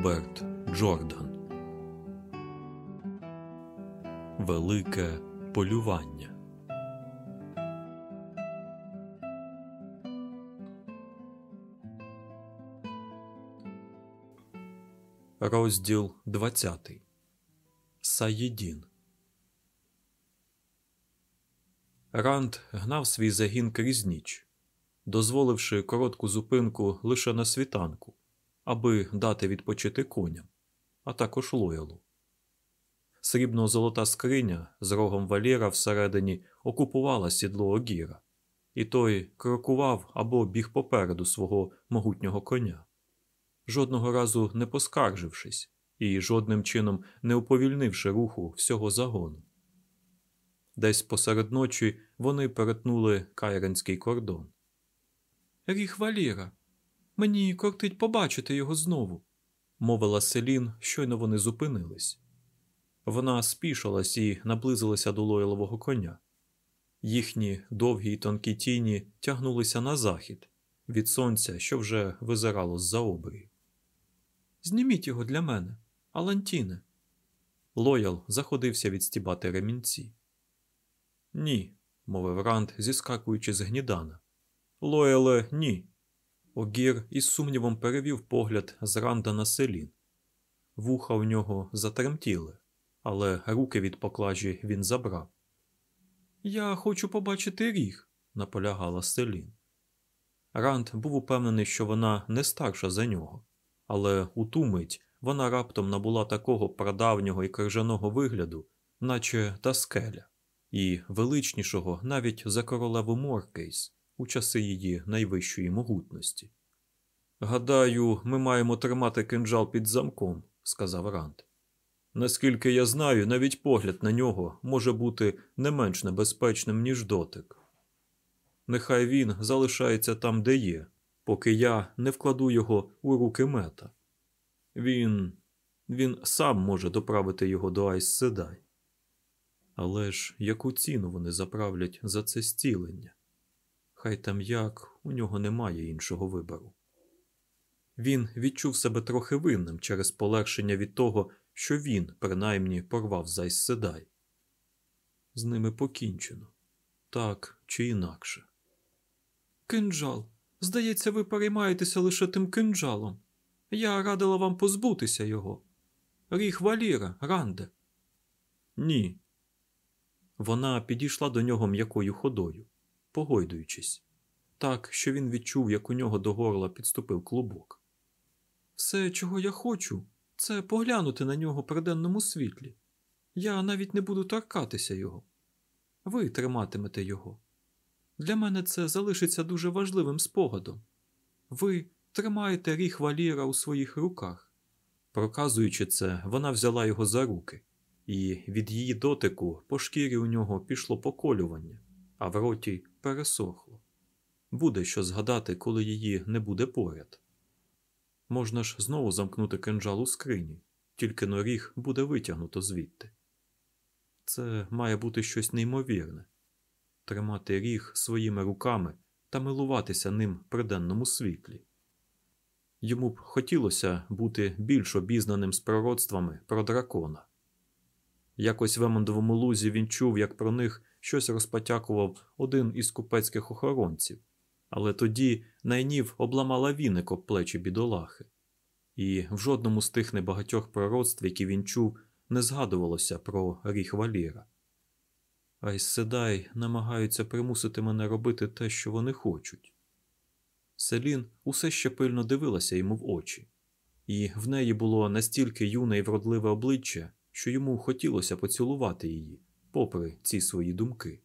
Роберт Джордан. Велике полювання. Розділ 20 Саєдін Ранд гнав свій загін крізь ніч, дозволивши коротку зупинку лише на світанку, аби дати відпочити коням, а також лоялу. Срібно-золота скриня з рогом валєра всередині окупувала сідло огіра, і той крокував або біг попереду свого могутнього коня, жодного разу не поскаржившись і жодним чином не уповільнивши руху всього загону. Десь посеред ночі вони перетнули кайренський кордон. Ріх Валіра, мені кортить побачити його знову, мовила Селін, щойно вони зупинились. Вона спішилась і наблизилася до лойлового коня. Їхні довгі й тонкі тіні тягнулися на захід від сонця, що вже визирало з за обрії. Зніміть його для мене, Алантіне. Лоял заходився відстібати ремінці. Ні, мовив Ранд, зіскакуючи з гнідана. Лояле, ні. Огір із сумнівом перевів погляд з Ранда на селін. Вуха у нього затремтіли, але руки від поклажі він забрав. Я хочу побачити ріг, наполягала селін. Ранд був упевнений, що вона не старша за нього, але у ту мить вона раптом набула такого прадавнього і крижаного вигляду, наче та скеля, і величнішого навіть за королеву Моркейс у часи її найвищої могутності. Гадаю, ми маємо тримати кинджал під замком, сказав Ранд. Наскільки я знаю, навіть погляд на нього може бути не менш небезпечним, ніж дотик. Нехай він залишається там, де є, поки я не вкладу його у руки мета. Він він сам може доправити його до Айс Седай. Але ж яку ціну вони заправлять за це стілення? Хай там як, у нього немає іншого вибору. Він відчув себе трохи винним через полегшення від того, що він, принаймні, порвав Зайс Седай. З ними покінчено так чи інакше. Кинджал. Здається, ви переймаєтеся лише тим кинджалом. Я радила вам позбутися його. Ріх Валіра, Ранде. Ні. Вона підійшла до нього м'якою ходою, погойдуючись, так, що він відчув, як у нього до горла підступив клубок. Все, чого я хочу, це поглянути на нього при денному світлі. Я навіть не буду торкатися його. Ви триматимете його. Для мене це залишиться дуже важливим спогадом. Ви тримаєте ріх валіра у своїх руках. Проказуючи це, вона взяла його за руки, і від її дотику по шкірі у нього пішло поколювання, а в роті пересохло. Буде що згадати, коли її не буде поряд. Можна ж знову замкнути кинджал у скрині, тільки норіг буде витягнуто звідти. Це має бути щось неймовірне тримати ріг своїми руками та милуватися ним при денному світлі. Йому б хотілося бути більш обізнаним з пророцтвами про дракона. Якось в Емондовому лузі він чув, як про них щось розпотякував один із купецьких охоронців, але тоді найнів обламала віник об плечі бідолахи, і в жодному з тих небагатьох пророцтв, які він чув, не згадувалося про ріх валіра. Айсседай намагаються примусити мене робити те, що вони хочуть. Селін усе ще пильно дивилася йому в очі, і в неї було настільки юне і вродливе обличчя, що йому хотілося поцілувати її, попри ці свої думки.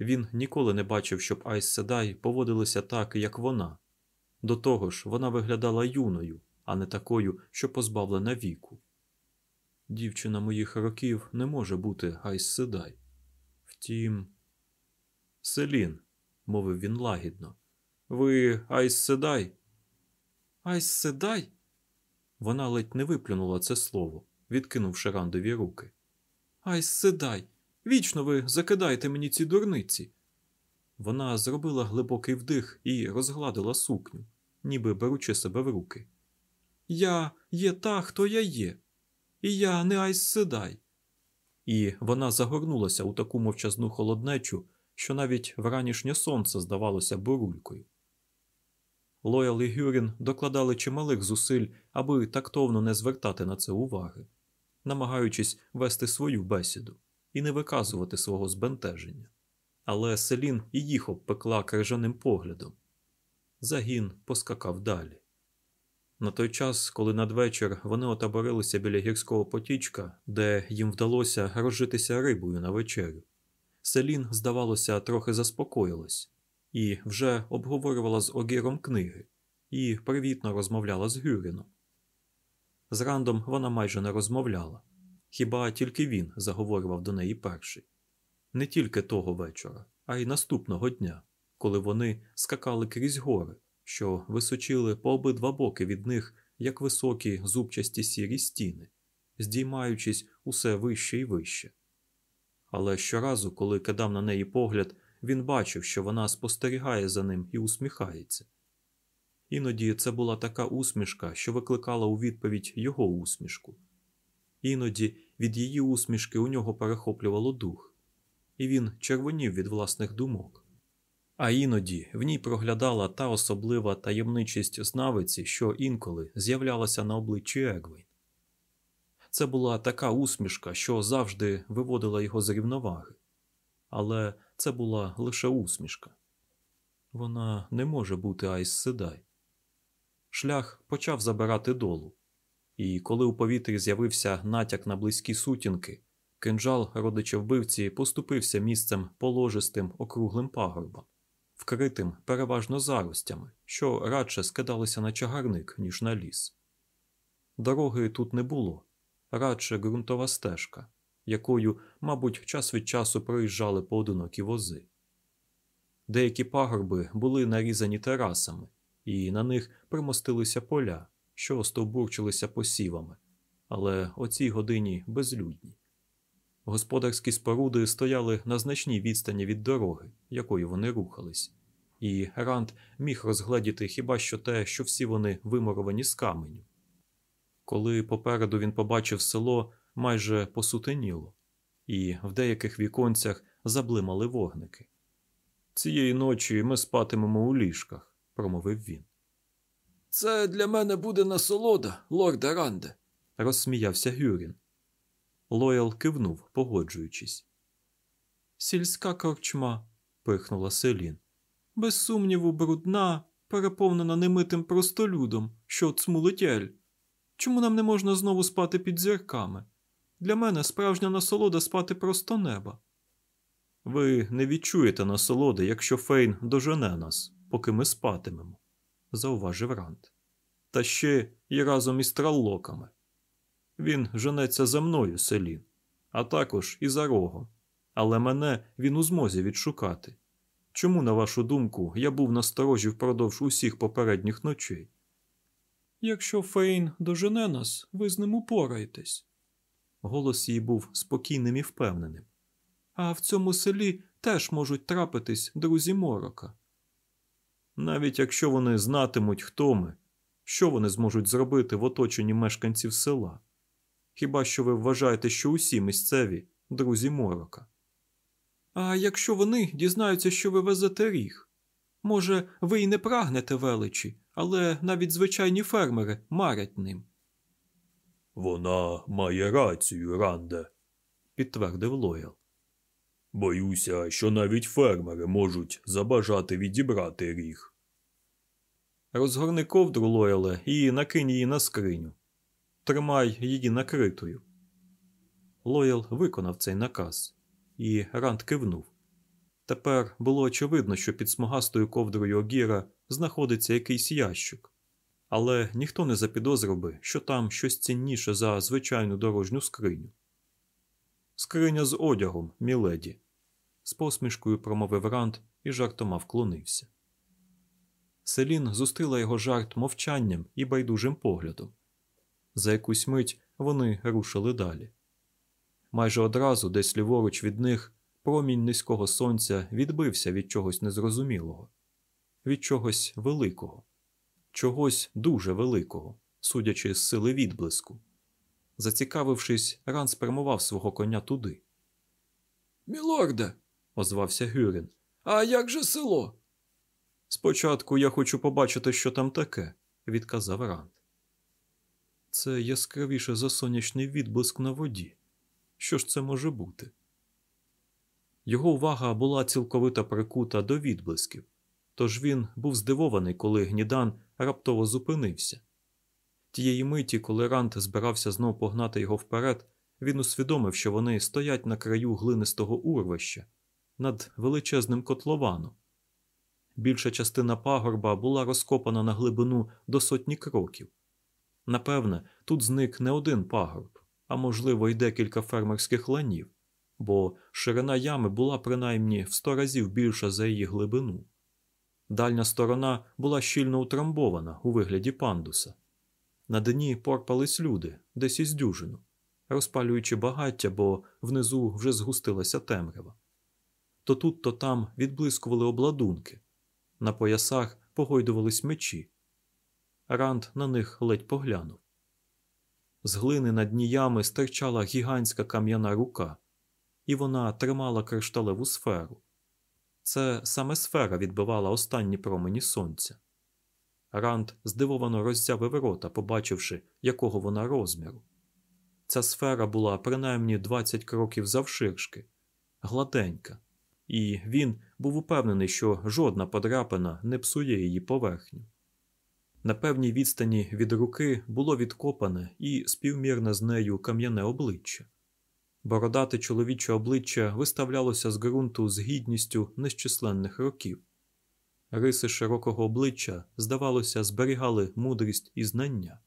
Він ніколи не бачив, щоб Айс Седай поводилася так, як вона. До того ж, вона виглядала юною, а не такою, що позбавлена віку. Дівчина моїх років не може бути Айз Седай. Втім, Селін, мовив він лагідно. Ви Айз Седай? Айз Седай? Вона ледь не виплюнула це слово, відкинувши Рандові руки. Айз Седай, вічно ви закидаєте мені ці дурниці. Вона зробила глибокий вдих і розгладила сукню, ніби беручи себе в руки. Я є та, хто я є, і я не Айс Седай. І вона загорнулася у таку мовчазну холоднечу, що навіть вранішнє сонце здавалося бурулькою. Лоял і Гюрін докладали чималих зусиль, аби тактовно не звертати на це уваги, намагаючись вести свою бесіду і не виказувати свого збентеження. Але Селін і їх обпекла крижаним поглядом. Загін поскакав далі. На той час, коли надвечір вони отаборилися біля гірського потічка, де їм вдалося розжитися рибою на вечерю, Селін, здавалося, трохи заспокоїлась і вже обговорювала з Огіром книги і привітно розмовляла з Гюріном. З Рандом вона майже не розмовляла, хіба тільки він заговорював до неї перший. Не тільки того вечора, а й наступного дня, коли вони скакали крізь гори, що височили по обидва боки від них, як високі зубчасті сірі стіни, здіймаючись усе вище і вище. Але щоразу, коли кидав на неї погляд, він бачив, що вона спостерігає за ним і усміхається. Іноді це була така усмішка, що викликала у відповідь його усмішку. Іноді від її усмішки у нього перехоплювало дух, і він червонів від власних думок. А іноді в ній проглядала та особлива таємничість знавиці, що інколи з'являлася на обличчі Егвейн. Це була така усмішка, що завжди виводила його з рівноваги, але це була лише усмішка. Вона не може бути Айс Седай. Шлях почав забирати долу, і коли у повітрі з'явився натяк на близькі сутінки, кинджал родича вбивці поступився місцем положистим округлим пагорбом, вкритим переважно заростями, що радше скидалися на чагарник, ніж на ліс. Дороги тут не було, радше ґрунтова стежка, якою, мабуть, час від часу проїжджали поодинокі вози. Деякі пагорби були нарізані терасами, і на них примостилися поля, що стовбурчилися посівами, але о цій годині безлюдні. Господарські споруди стояли на значній відстані від дороги, якою вони рухались, і Ранд міг розгледіти хіба що те, що всі вони вимуровані з каменю. Коли попереду він побачив село, майже посутеніло, і в деяких віконцях заблимали вогники. Цієї ночі ми спатимемо у ліжках, промовив він. Це для мене буде насолода, лорде Ранде, розсміявся Гюрін. Лоял кивнув, погоджуючись. Сільська корчма, пихнула Селін. Без сумніву, брудна, переповнена немитим простолюдом, що цмулить ель. Чому нам не можна знову спати під зірками? Для мене справжня насолода спати просто неба. Ви не відчуєте насолоди, якщо Фейн дожене нас, поки ми спатимемо, зауважив Рант. Та ще й разом із траллоками. Він женеться за мною, Селін, а також і за рогом. Але мене він у змозі відшукати. Чому, на вашу думку, я був насторожі впродовж усіх попередніх ночей? Якщо Фейн дожене нас, ви з ним упораєтесь. Голос її був спокійним і впевненим. А в цьому селі теж можуть трапитись друзі морока. Навіть якщо вони знатимуть, хто ми, що вони зможуть зробити в оточенні мешканців села? Хіба що ви вважаєте, що усі місцеві друзі морока? А якщо вони дізнаються, що ви везете ріг? Може, ви й не прагнете величі, але навіть звичайні фермери марять ним. Вона має рацію, Ранде, підтвердив Лоял. Боюся, що навіть фермери можуть забажати відібрати ріг. Розгорни ковдру, Лояле, і накинь її на скриню. Тримай її накритою. Лоял виконав цей наказ, і Ранд кивнув. Тепер було очевидно, що під смугастою ковдрою Огіра знаходиться якийсь ящик, але ніхто не запідозрив би, що там щось цінніше за звичайну дорожню скриню. Скриня з одягом, міледі, з посмішкою промовив Ранд і жартома вклонився. Селін зустріла його жарт мовчанням і байдужим поглядом. За якусь мить вони рушили далі. Майже одразу, десь ліворуч від них, промінь низького сонця відбився від чогось незрозумілого, від чогось великого, чогось дуже великого, судячи з сили відблиску. Зацікавившись, Ран спрямував свого коня туди. Мілорде, Озвався Гюрін. а як же село? Спочатку я хочу побачити, що там таке, відказав Ранд. Це яскравіше за сонячний відблиск на воді. Що ж це може бути? Його увага була цілковито прикута до відблисків, тож він був здивований, коли гнідан раптово зупинився. Тієї миті, коли Ранд збирався знов погнати його вперед, він усвідомив, що вони стоять на краю глинистого урвища над величезним котлованом. Більша частина пагорба була розкопана на глибину до сотні кроків. Напевне, тут зник не один пагорб, а можливо, й декілька фермерських ланів, бо ширина ями була принаймні в сто разів більша за її глибину. Дальня сторона була щільно утрамбована у вигляді пандуса. На дні порпались люди, десь із дюжину, розпалюючи багаття, бо внизу вже згустилася темрява. То тут, то там відблискували обладунки. На поясах погойдувались мечі. Ранд на них ледь поглянув. З глини на дні ями стирчала гігантська кам'яна рука, і вона тримала кришталеву сферу. Це саме сфера відбивала останні промені сонця. Ранд здивовано роззявив рота, побачивши, якого вона розміру. Ця сфера була принаймні 20 кроків завширшки, гладенька, і він був упевнений, що жодна подряпина не псує її поверхню. На певній відстані від руки було відкопане і співмірне з нею кам'яне обличчя. Бородате чоловіче обличчя виставлялося з ґрунту з гідністю нещисленних років. Риси широкого обличчя, здавалося, зберігали мудрість і знання.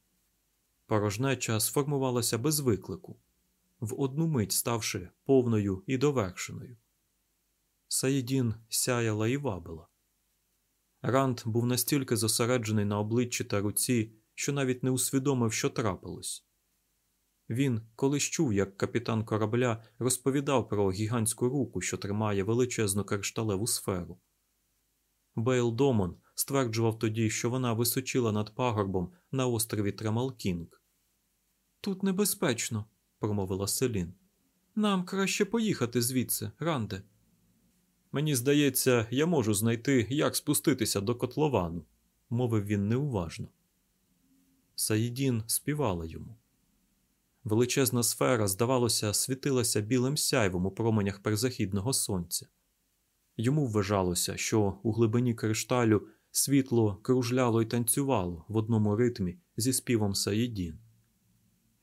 Порожнеча сформувалася без виклику, в одну мить ставши повною і довершеною. Саїдін сяяла і вабила. Ранд був настільки зосереджений на обличчі та руці, що навіть не усвідомив, що трапилось. Він колись чув, як капітан корабля розповідав про гігантську руку, що тримає величезну кришталеву сферу. Бейл Домон стверджував тоді, що вона височила над пагорбом на острові Тремалкінг. Тут небезпечно, промовила Селін. Нам краще поїхати звідси, Ранде. Мені здається, я можу знайти, як спуститися до котловану, мовив він неуважно. Саїдін співала йому. Величезна сфера, здавалося, світилася білим сяйвом у променях перезахідного сонця. Йому вважалося, що у глибині кришталю світло кружляло й танцювало в одному ритмі зі співом Саїдін.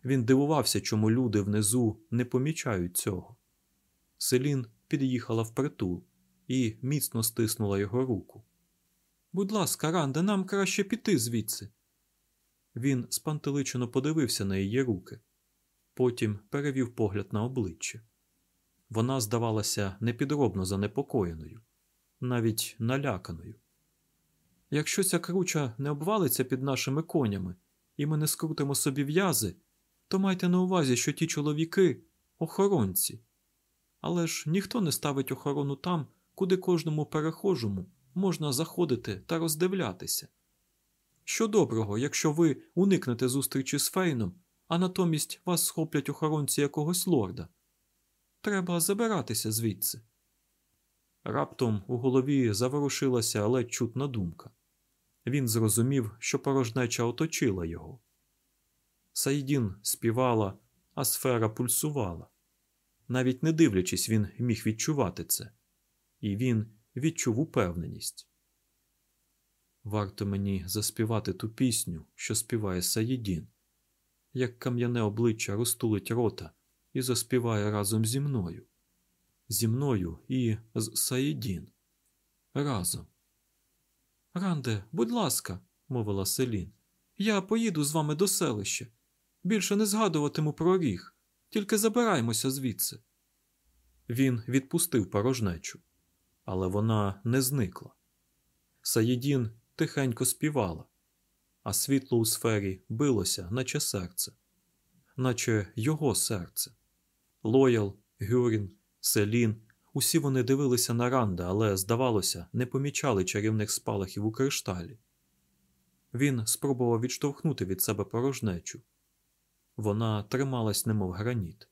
Він дивувався, чому люди внизу не помічають цього. Селін під'їхала впритул і міцно стиснула його руку. Будь ласка, Ранде, нам краще піти звідси. Він спантеличено подивився на її руки, потім перевів погляд на обличчя. Вона здавалася непідробно занепокоєною, навіть наляканою. Якщо ця круча не обвалиться під нашими конями, і ми не скрутимо собі в'язи, то майте на увазі, що ті чоловіки охоронці. Але ж ніхто не ставить охорону там, куди кожному перехожому можна заходити та роздивлятися. Що доброго, якщо ви уникнете зустрічі з Фейном, а натомість вас схоплять охоронці якогось лорда. Треба забиратися звідси. Раптом у голові заворушилася ледь чутна думка. Він зрозумів, що порожнеча оточила його. Сайдін співала, а сфера пульсувала. Навіть не дивлячись, він міг відчувати це, і він відчув упевненість. Варто мені заспівати ту пісню, що співає Саїдін, як кам'яне обличчя розтулить рота і заспіває разом зі мною, зі мною і з Саїдін. Разом. Ранде, будь ласка, мовила Селін, я поїду з вами до селища. Більше не згадуватиму про ріг, тільки забираймося звідси. Він відпустив порожнечу, але вона не зникла. Саїдін тихенько співала, а світло у сфері билося, наче серце, наче його серце. Лоял, Гюрін, Селін усі вони дивилися на Ранда, але, здавалося, не помічали чарівних спалахів у кришталі. Він спробував відштовхнути від себе порожнечу. Вона трималась, немов граніт.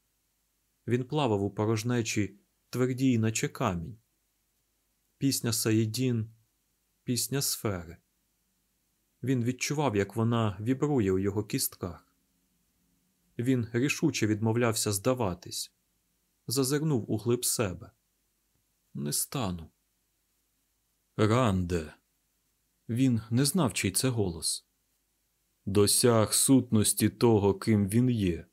Він плавав у порожнечі, твердій, наче камінь. Пісня Саїдін, пісня сфери. Він відчував, як вона вібрує у його кістках. Він рішуче відмовлявся здаватись, зазирнув у глиб себе. Не стану. Ранде. Він не знав, чий це голос. Досяг сутності того, ким він є,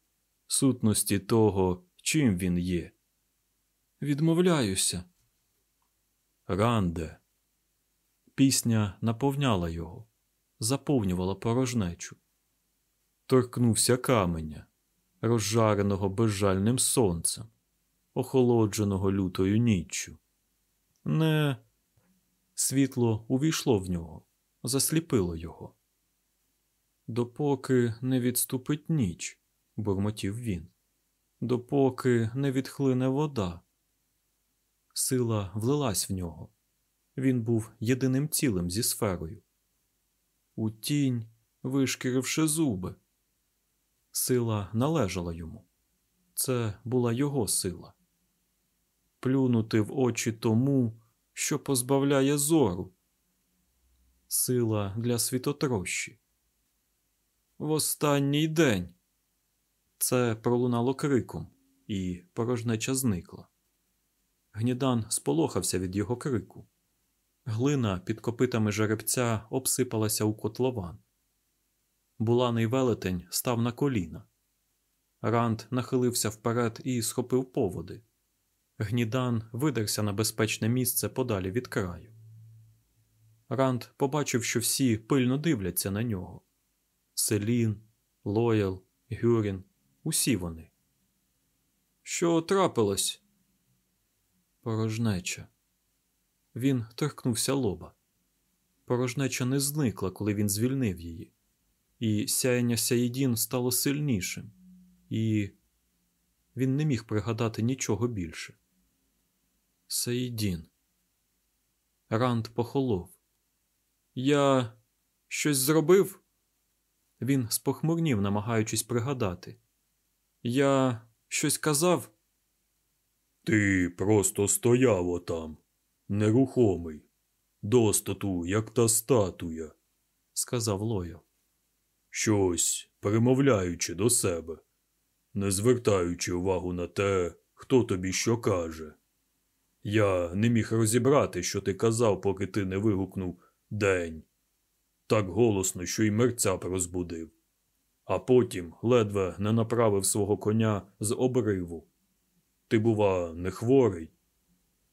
сутності того, чим він є. Відмовляюся. Ранде. Пісня наповняла його, заповнювала порожнечу. Торкнувся каменя, розжареного безжальним сонцем, охолодженого лютою ніччю. Не світло увійшло в нього, засліпило його. Допоки не відступить ніч, бурмотів він, допоки не відхлине вода. Сила влилась в нього. Він був єдиним цілим зі сферою. У тінь, вишкіривши зуби. Сила належала йому. Це була його сила. Плюнути в очі тому, що позбавляє зору. Сила для світотрощі. В останній день. Це пролунало криком, і порожнеча зникла. Гнідан сполохався від його крику. Глина під копитами жеребця обсипалася у котлован. Буланий велетень став на коліна. Ранд нахилився вперед і схопив поводи. Гнідан видерся на безпечне місце подалі від краю. Ранд побачив, що всі пильно дивляться на нього. Селін, Лоял, Гюрін усі вони. Що трапилось? Порожнеча. Він торкнувся лоба. Порожнеча не зникла, коли він звільнив її, і сяєння Сяїдін стало сильнішим, і він не міг пригадати нічого більше. Саїдін. Ранд похолов. Я щось зробив? Він спохмурнів, намагаючись пригадати. Я щось казав? Ти просто стояв отам, нерухомий, достату, як та статуя, сказав Лойо. Щось перемовляючи до себе, не звертаючи увагу на те, хто тобі що каже. Я не міг розібрати, що ти казав, поки ти не вигукнув день. Так голосно, що й мерця розбудив. А потім ледве не направив свого коня з обриву. Ти, бува, не хворий.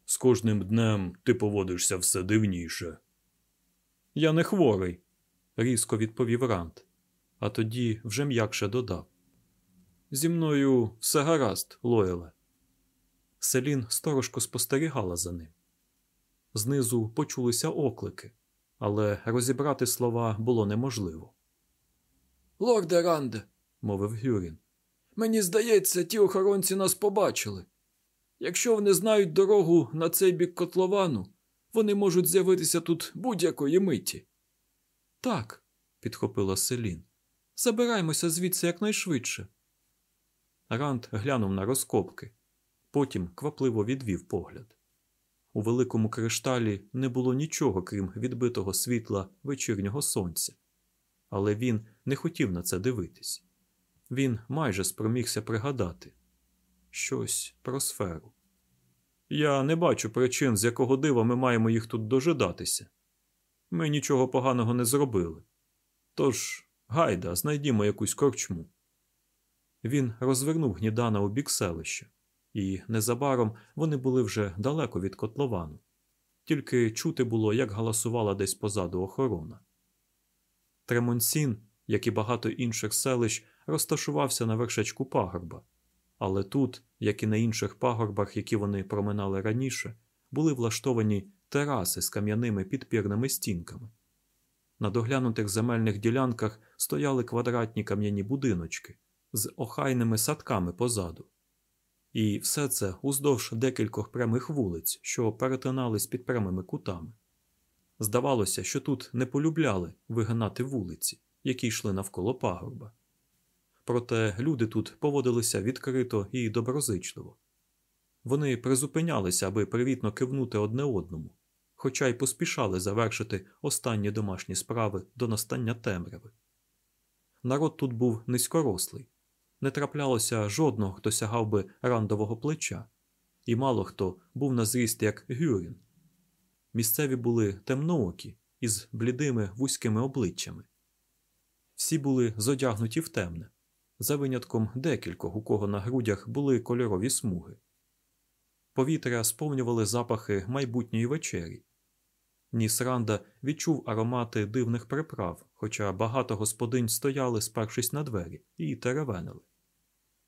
З кожним днем ти поводишся все дивніше. Я не хворий, різко відповів Рант, а тоді вже м'якше додав. Зі мною все гаразд, Лойле. Селін сторожко спостерігала за ним. Знизу почулися оклики, але розібрати слова було неможливо. Лорде Ранде, мовив Гюрін, мені здається, ті охоронці нас побачили. Якщо вони знають дорогу на цей бік котловану, вони можуть з'явитися тут будь-якої миті. Так, підхопила Селін. Забираймося звідси якнайшвидше. Ранд глянув на розкопки, потім квапливо відвів погляд. У великому кришталі не було нічого, крім відбитого світла вечірнього сонця, але він не хотів на це дивитись. Він майже спромігся пригадати щось про сферу. Я не бачу причин, з якого дива ми маємо їх тут дожидатися. Ми нічого поганого не зробили. Тож, гайда, знайдімо якусь корчму. Він розвернув гнідана у бік селища, і незабаром вони були вже далеко від котловану. Тільки чути було, як галасувала десь позаду охорона. Тремонсін, як і багато інших селищ, розташувався на вершечку пагорба, але тут, як і на інших пагорбах, які вони проминали раніше, були влаштовані тераси з кам'яними підпірними стінками. На доглянутих земельних ділянках стояли квадратні кам'яні будиночки з охайними садками позаду. І все це уздовж декількох прямих вулиць, що перетинались під прямими кутами. Здавалося, що тут не полюбляли вигинати вулиці, які йшли навколо пагорба. Проте люди тут поводилися відкрито і доброзичливо. Вони призупинялися, аби привітно кивнути одне одному, хоча й поспішали завершити останні домашні справи до настання темряви. Народ тут був низькорослий, не траплялося жодного, хто сягав би рандового плеча, і мало хто був на зріст як Гюрін. Місцеві були темноокі із блідими вузькими обличчями. Всі були зодягнуті в темне, за винятком декількох, у кого на грудях були кольорові смуги. Повітря сповнювали запахи майбутньої вечері. Ніс Ранда відчув аромати дивних приправ, хоча багато господинь стояли, спершись на двері, і теревенили.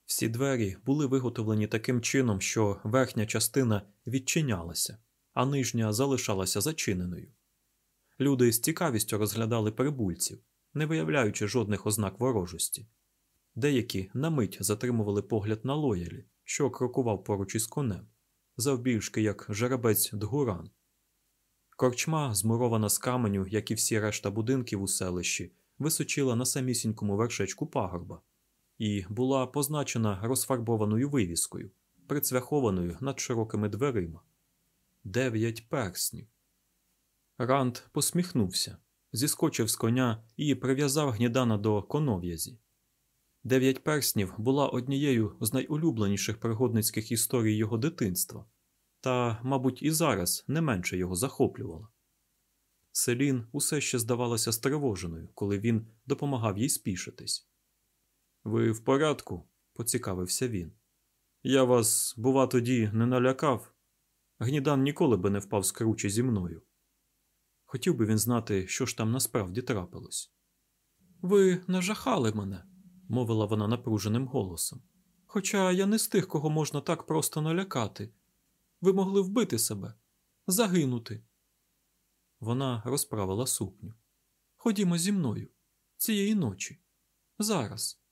Всі двері були виготовлені таким чином, що верхня частина відчинялася, а нижня залишалася зачиненою. Люди з цікавістю розглядали прибульців, не виявляючи жодних ознак ворожості. Деякі на мить затримували погляд на лоялі, що крокував поруч із конем, завбільшки як жеребець дгуран. Корчма, змурована з каменю, як і всі решта будинків у селищі, височила на самісінькому вершечку пагорба і була позначена розфарбованою вивіскою, прицвяхованою над широкими дверима. Дев'ять перснів. Ранд посміхнувся, зіскочив з коня і прив'язав гнідана до конов'язі. Дев'ять перснів була однією з найулюбленіших пригодницьких історій його дитинства, та, мабуть, і зараз не менше його захоплювала. Селін усе ще здавалася стривоженою, коли він допомагав їй спішитись. Ви в порядку? поцікавився він. Я вас, бува, тоді не налякав. Гнідан ніколи би не впав з кручі зі мною. Хотів би він знати, що ж там насправді трапилось. Ви нажахали мене, мовила вона напруженим голосом. Хоча я не з тих, кого можна так просто налякати. Ви могли вбити себе, загинути. Вона розправила сукню. Ходімо зі мною цієї ночі. Зараз.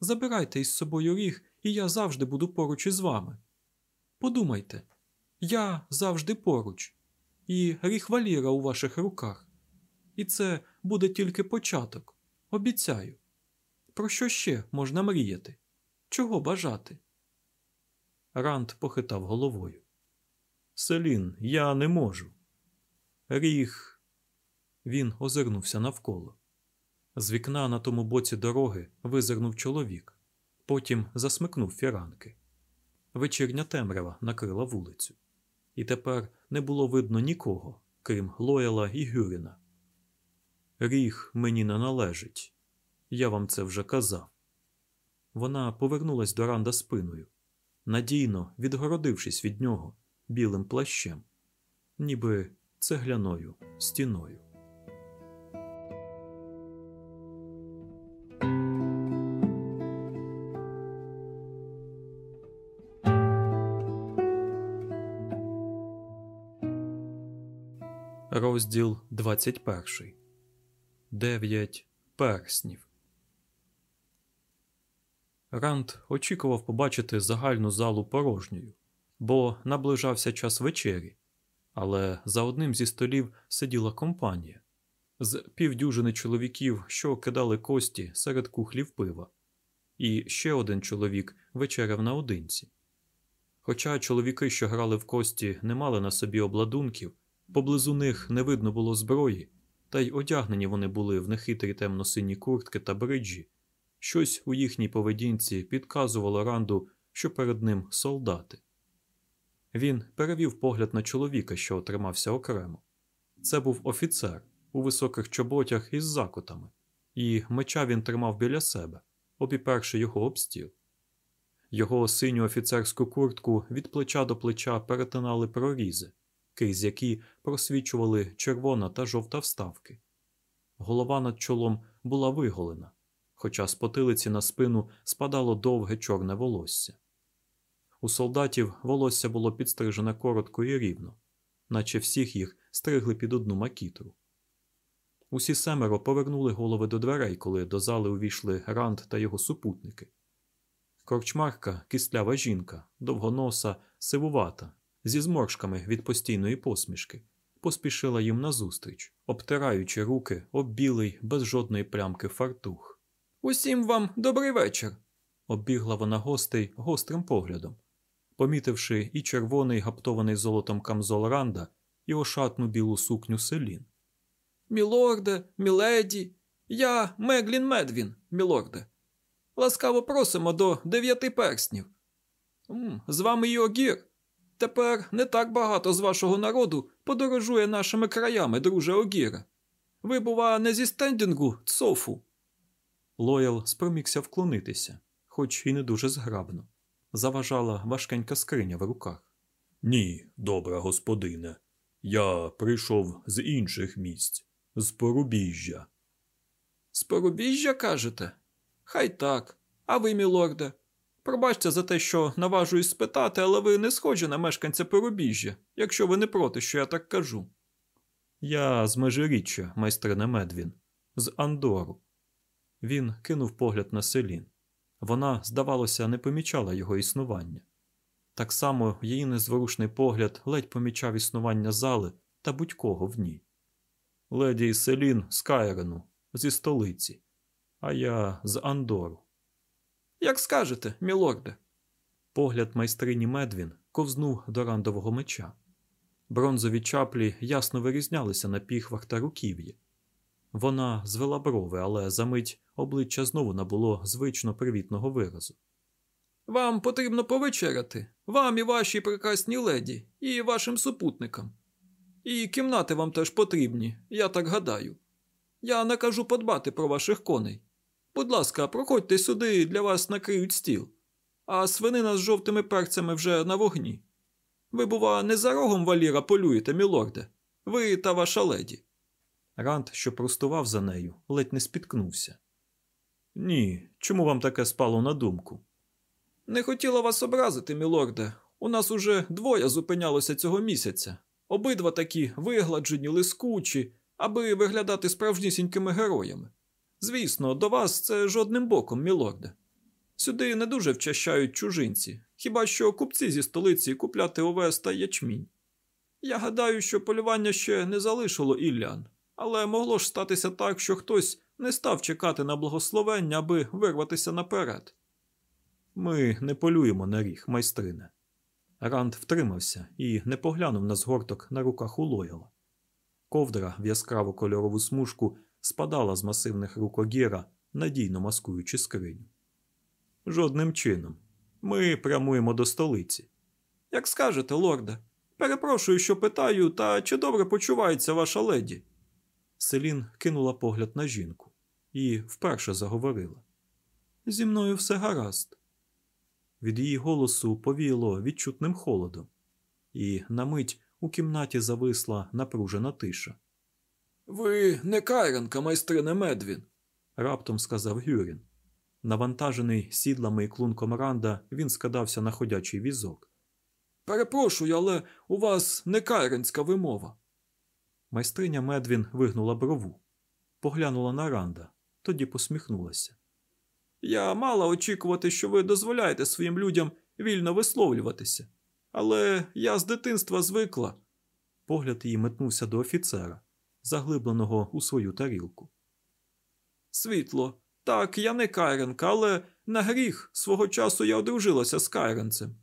Забирайте із собою ріг, і я завжди буду поруч із вами. Подумайте, я завжди поруч, і ріг валіра у ваших руках. І це буде тільки початок. Обіцяю. Про що ще можна мріяти? Чого бажати? Ранд похитав головою. Селін, я не можу. Ріг. Він озирнувся навколо. З вікна на тому боці дороги визирнув чоловік, потім засмикнув фіранки. Вечірня темрява накрила вулицю, і тепер не було видно нікого, крім Лояла і Гюріна. Ріг мені не належить, я вам це вже казав. Вона повернулась до Ранда спиною, надійно відгородившись від нього білим плащем, ніби цегляною стіною. Розділ 21. Дев'ять перснів. Ранд очікував побачити загальну залу порожньою, бо наближався час вечері, але за одним зі столів сиділа компанія з півдюжини чоловіків, що кидали кості серед кухлів пива, і ще один чоловік вечеряв наодинці. Хоча чоловіки, що грали в кості, не мали на собі обладунків, поблизу них не видно було зброї, та й одягнені вони були в нехитрі темно-сині куртки та бриджі. Щось у їхній поведінці підказувало Ранду, що перед ним солдати. Він перевів погляд на чоловіка, що тримався окремо. Це був офіцер у високих чоботях із закутами, і меча він тримав біля себе, обіперши його об стіл. Його синю офіцерську куртку від плеча до плеча перетинали прорізи, крізь які просвічували червона та жовта вставки. Голова над чолом була виголена, хоча з потилиці на спину спадало довге чорне волосся. У солдатів волосся було підстрижене коротко і рівно, наче всіх їх стригли під одну макітру. Усі семеро повернули голови до дверей, коли до зали увійшли Ранд та його супутники. Корчмарка, кістлява жінка, довгоноса, сивувата, зі зморшками від постійної посмішки, поспішила їм назустріч, обтираючи руки об білий без жодної плямки фартух. Усім вам добрий вечір. Оббігла вона гостей гострим поглядом, помітивши і червоний гаптований золотом камзол Ранда, і ошатну білу сукню селін. Мілорде, міледі, я Меглін Медвін, мілорде. Ласкаво просимо до дев'яти перснів. М, з вами і Огір. Тепер не так багато з вашого народу подорожує нашими краями, друже Огіре. Ви, бува, не зі стендінгу цофу. Лоял спромігся вклонитися, хоч і не дуже зграбно. Заважала важкенька скриня в руках. Ні, добра господине. Я прийшов з інших місць, з порубіжжя. З порубіжжя кажете? Хай так. А ви, мілорде? Пробачте за те, що наважуюсь спитати, але ви не схожі на мешканця порубіжжя, якщо ви не проти, що я так кажу. Я з межиріччя, майстрине Медвін, з Андору. Він кинув погляд на селін. Вона, здавалося, не помічала його існування. Так само її незворушний погляд ледь помічав існування зали та будь-кого в ній. Леді Селін з Кайрену, зі столиці, а я з Андору. Як скажете, мілорде. Погляд майстрині Медвін ковзнув до рандового меча. Бронзові чаплі ясно вирізнялися на піхвах та руків'ї. Вона звела брови, але за мить обличчя знову набуло звично привітного виразу. Вам потрібно повечеряти, вам і вашій прекрасній леді, і вашим супутникам. І кімнати вам теж потрібні, я так гадаю. Я накажу подбати про ваших коней. Будь ласка, проходьте сюди, для вас накриють стіл. А свинина з жовтими перцями вже на вогні. Ви, бува, не за рогом валіра полюєте, мілорде. Ви та ваша леді. Ранд, що простував за нею, ледь не спіткнувся. Ні, чому вам таке спало на думку? Не хотіла вас образити, мілорде. У нас уже двоє зупинялося цього місяця. Обидва такі вигладжені, лискучі, аби виглядати справжнісінькими героями. Звісно, до вас це жодним боком, мілорде. Сюди не дуже вчащають чужинці, хіба що купці зі столиці купляти овес та ячмінь. Я гадаю, що полювання ще не залишило Іллян, але могло ж статися так, що хтось не став чекати на благословення, аби вирватися наперед. Ми не полюємо на ріг, майстрине. Ранд втримався і не поглянув на згорток на руках у Лояла. Ковдра в яскраву кольорову смужку спадала з масивних рук Огіра, надійно маскуючи скриню. Жодним чином. Ми прямуємо до столиці. Як скажете, лорде. Перепрошую, що питаю, та чи добре почувається ваша леді? Селін кинула погляд на жінку і вперше заговорила. Зі мною все гаразд. Від її голосу повіяло відчутним холодом, і на мить у кімнаті зависла напружена тиша. Ви не кайранка, майстрине Медвін. Раптом сказав Гюрін. Навантажений сідлами і клунком Ранда, він скадався на ходячий візок. Перепрошую, але у вас не кайранська вимова. Майстриня Медвін вигнула брову, поглянула на Ранда, тоді посміхнулася. Я мала очікувати, що ви дозволяєте своїм людям вільно висловлюватися. Але я з дитинства звикла. Погляд її метнувся до офіцера, заглибленого у свою тарілку. Світло. Так, я не Кайренка, але на гріх свого часу я одружилася з Кайренцем.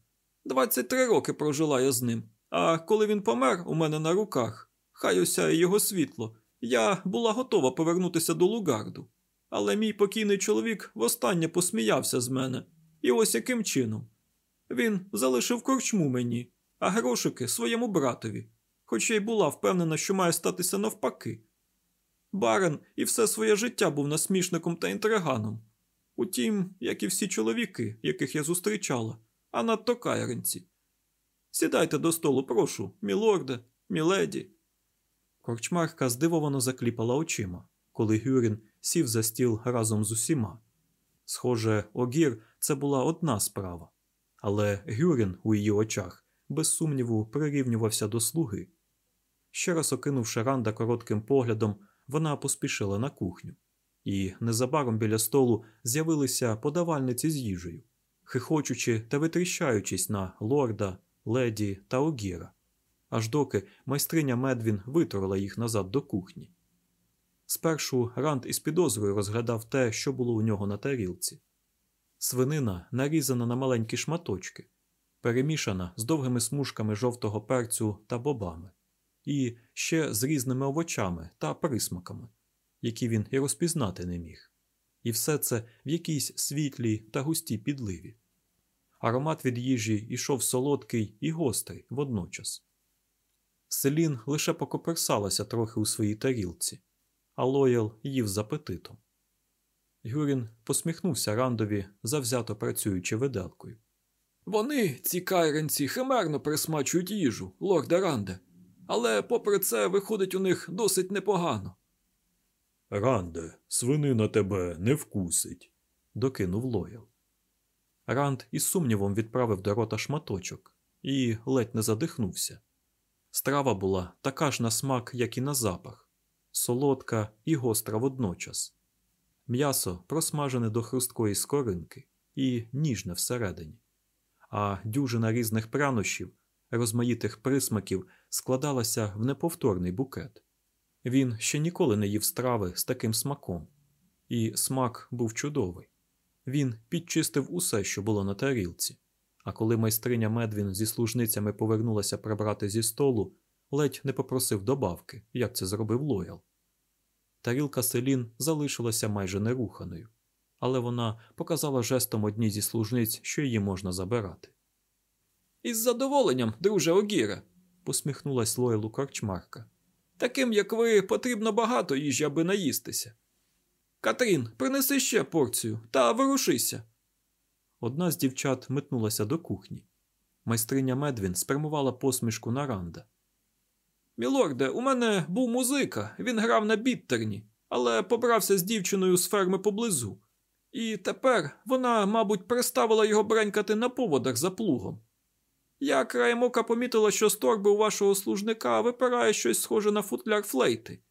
23 роки прожила я з ним, а коли він помер у мене на руках, хай осяє його світло, я була готова повернутися до Лугарду. Але мій покійний чоловік востаннє посміявся з мене. І ось яким чином. Він залишив корчму мені, а грошики своєму братові, хоч я й була впевнена, що має статися навпаки. Барен і все своє життя був насмішником та інтриганом. Утім, як і всі чоловіки, яких я зустрічала, а надто кайренці. Сідайте до столу, прошу, мілорде, міледі. Корчмарка здивовано закліпала очима, коли Гюрін сів за стіл разом з усіма. Схоже, Огір це була одна справа, але Гюрін у її очах, без сумніву, прирівнювався до слуги. Ще раз окинувши Ранда коротким поглядом, вона поспішила на кухню, і незабаром біля столу з'явилися подавальниці з їжею, хихочучи та витріщаючись на лорда, леді та Огіра. Аж доки майстриня Медвін витурила їх назад до кухні. Спершу Ранд із підозрою розглядав те, що було у нього на тарілці. Свинина нарізана на маленькі шматочки, перемішана з довгими смужками жовтого перцю та бобами, і ще з різними овочами та присмаками, які він і розпізнати не міг. І все це в якійсь світлій та густій підливі. Аромат від їжі йшов солодкий і гострий водночас. Селін лише покоперсалася трохи у своїй тарілці, а Лоял їв з апетитом. Гюрін посміхнувся Рандові, завзято працюючи виделкою. Вони, ці кайренці, химерно присмачують їжу, лорде Ранде, але попри це виходить у них досить непогано. Ранде, свинина тебе не вкусить. докинув Лоял. Ранд із сумнівом відправив до рота шматочок і ледь не задихнувся. Страва була така ж на смак, як і на запах, солодка і гостра водночас. М'ясо просмажене до хрусткої скоринки і ніжне всередині, а дюжина різних прянощів, розмаїтих присмаків складалася в неповторний букет. Він ще ніколи не їв страви з таким смаком, і смак був чудовий. Він підчистив усе, що було на тарілці, а коли майстриня Медвін зі служницями повернулася прибрати зі столу, ледь не попросив добавки, як це зробив Лоял. Тарілка селін залишилася майже неруханою, але вона показала жестом одній зі служниць, що її можна забирати. Із задоволенням, друже Огіре, Посміхнулась Лоялу корчмарка. таким як ви потрібно багато їжі, аби наїстися. Катрін, принеси ще порцію та ворушися. Одна з дівчат метнулася до кухні. Майстриня Медвін спрямувала посмішку на Ранда. Мілорде, у мене був музика, він грав на біттерні, але побрався з дівчиною з ферми поблизу. І тепер вона, мабуть, приставила його бренькати на поводах за плугом. Я краєм ока помітила, що з торби у вашого служника випирає щось схоже на футляр флейти.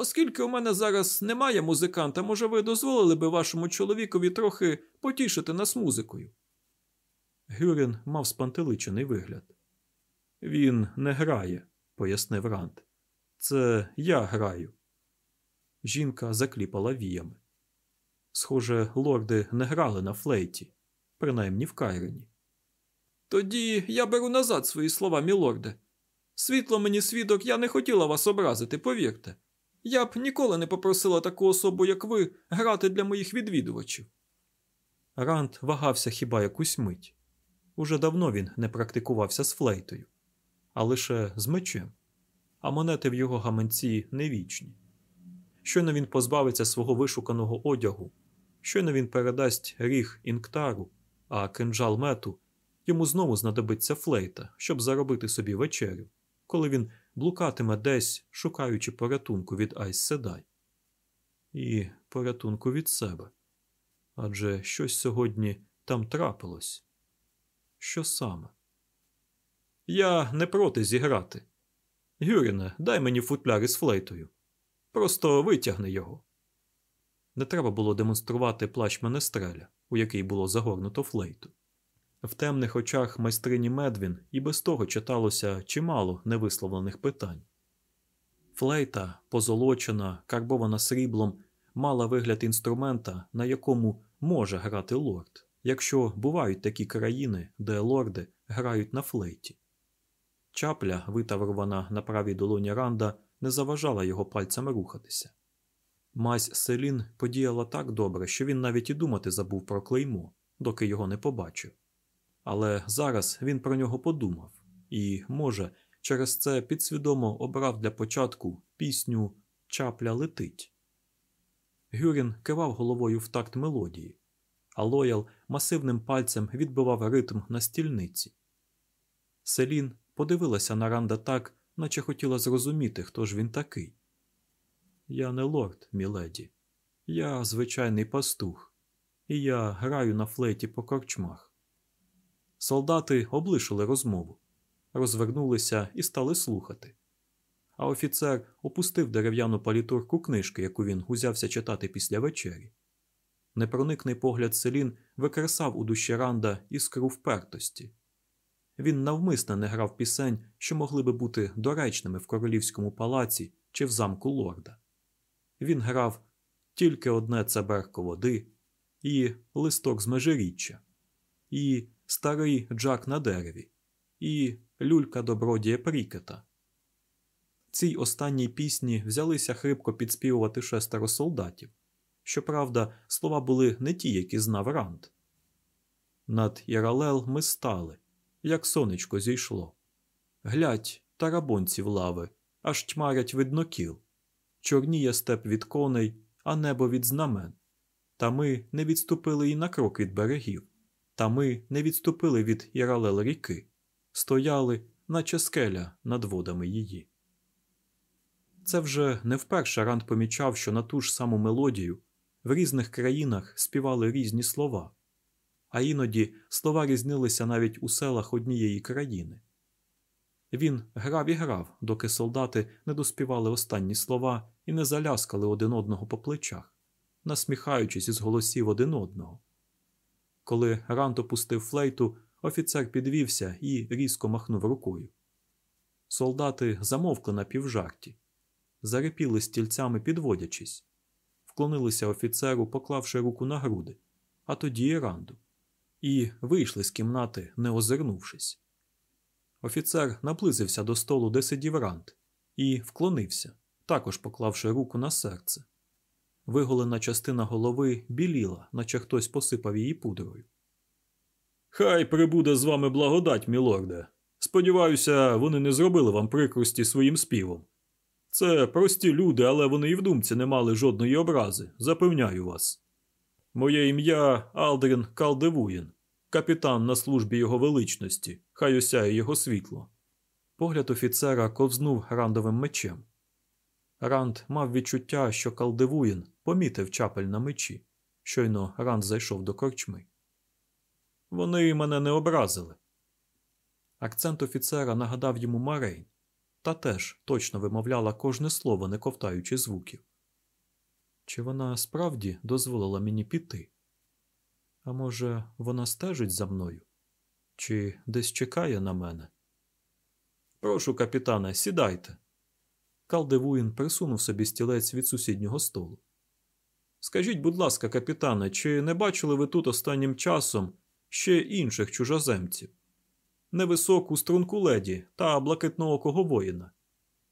Оскільки у мене зараз немає музиканта, може, ви дозволили би вашому чоловікові трохи потішити нас музикою. Гюрін мав спантеличений вигляд. Він не грає, пояснив Ранд. Це я граю. Жінка закліпала віями. Схоже, лорди не грали на флейті, принаймні в Кайрені. Тоді я беру назад свої слова, мілорде. Світло мені свідок, я не хотіла вас образити, повірте. Я б ніколи не попросила таку особу, як ви, грати для моїх відвідувачів. Ранд вагався хіба якусь мить. Уже давно він не практикувався з флейтою, а лише з мечем, а монети в його гаманці не вічні. Щойно він позбавиться свого вишуканого одягу, щойно він передасть ріг інктару, а кинджал мету, йому знову знадобиться флейта, щоб заробити собі вечерю, коли він блукатиме десь, шукаючи порятунку від Айс Седай. І порятунку від себе. Адже щось сьогодні там трапилось. Що саме? Я не проти зіграти. Гюріне, дай мені футляр із флейтою. Просто витягни його. Не треба було демонструвати плащ Менестреля, у який було загорнуто флейту. В темних очах майстрині Медвін і без того читалося чимало невисловлених питань. Флейта, позолочена, карбована сріблом, мала вигляд інструмента, на якому може грати лорд, якщо бувають такі країни, де лорди грають на флейті. Чапля, витаврувана на правій долоні Ранда, не заважала його пальцем рухатися. Мазь Селін подіяла так добре, що він навіть і думати забув про клеймо, доки його не побачив. Але зараз він про нього подумав і, може, через це підсвідомо обрав для початку пісню Чапля летить. Гюрін кивав головою в такт мелодії, а Лоял масивним пальцем відбивав ритм на стільниці. Селін подивилася на Ранда так, наче хотіла зрозуміти, хто ж він такий. Я не лорд, міледі. Я звичайний пастух, і я граю на флейті по корчмах. Солдати облишили розмову, розвернулися і стали слухати. А офіцер опустив дерев'яну палітурку книжки, яку він узявся читати після вечері. Непроникний погляд селін викресав у душі Ранда іскру впертості. він навмисне не грав пісень, що могли би бути доречними в королівському палаці чи в замку лорда. Він грав тільки одне цеберко води і листок з межиріччя, і старий джак на дереві, і люлька добродія Прікета. Цій останній пісні взялися хрипко підспівувати шестеро солдатів. Щоправда, слова були не ті, які знав Ранд. Над Яралел ми стали, як сонечко зійшло. Глядь, тарабонців лави, аж тьмарять виднокіл. Чорніє степ від коней, а небо від знамен. Та ми не відступили і на крок від берегів, та ми не відступили від Яралел ріки, стояли, наче скеля над водами її. Це вже не вперше Ранд помічав, що на ту ж саму мелодію в різних країнах співали різні слова, а іноді слова різнилися навіть у селах однієї країни. Він грав і грав, доки солдати не доспівали останні слова і не заляскали один одного по плечах, насміхаючись із голосів один одного. Коли Рант опустив флейту, офіцер підвівся і різко махнув рукою. Солдати замовкли на півжарті, зарипіли стільцями, підводячись, вклонилися офіцеру, поклавши руку на груди, а тоді і ранду, і вийшли з кімнати, не озирнувшись. Офіцер наблизився до столу, де сидів Рант, і вклонився, також поклавши руку на серце. Виголена частина голови біліла, наче хтось посипав її пудрою. Хай прибуде з вами благодать, мілорде. Сподіваюся, вони не зробили вам прикрості своїм співом. Це прості люди, але вони і в думці не мали жодної образи, запевняю вас. Моє ім'я Алдрін Калдевуїн, капітан на службі його величності, хай осяє його світло. Погляд офіцера ковзнув Рандовим мечем. Ранд мав відчуття, що Калдевуїн помітив чаплю на мечі. Щойно Ранд зайшов до корчми. Вони мене не образили. Акцент офіцера нагадав йому Морейн, та теж точно вимовляла кожне слово, не ковтаючи звуків. Чи вона справді дозволила мені піти? А може, вона стежить за мною? Чи десь чекає на мене? Прошу, капітане, сідайте. Калдевуїн присунув собі стілець від сусіднього столу. Скажіть, будь ласка, капітане, чи не бачили ви тут останнім часом ще інших чужоземців? Невисоку струнку леді та блакитноокого воїна.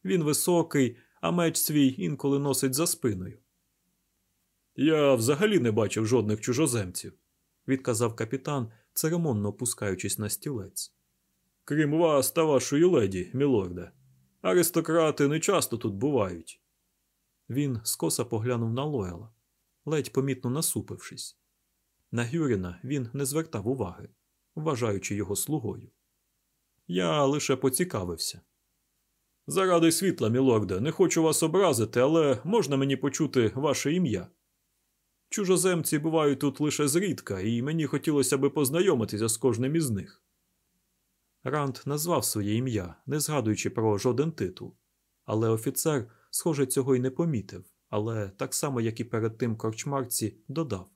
Він високий, а меч свій інколи носить за спиною. Я взагалі не бачив жодних чужоземців, відказав капітан, церемонно опускаючись на стілець. Крім вас та вашої леді, мілорде. Аристократи не часто тут бувають. Він скоса поглянув на Лоела, ледь помітно насупившись. На Гюріна він не звертав уваги, вважаючи його слугою. Я лише поцікавився. Заради світла, мілорде, не хочу вас образити, але можна мені почути ваше ім'я? Чужоземці бувають тут лише зрідка, і мені хотілося би познайомитися з кожним із них. Ранд назвав своє ім'я, не згадуючи про жоден титул, але офіцер, схоже, цього й не помітив, але так само, як і перед тим корчмарці, додав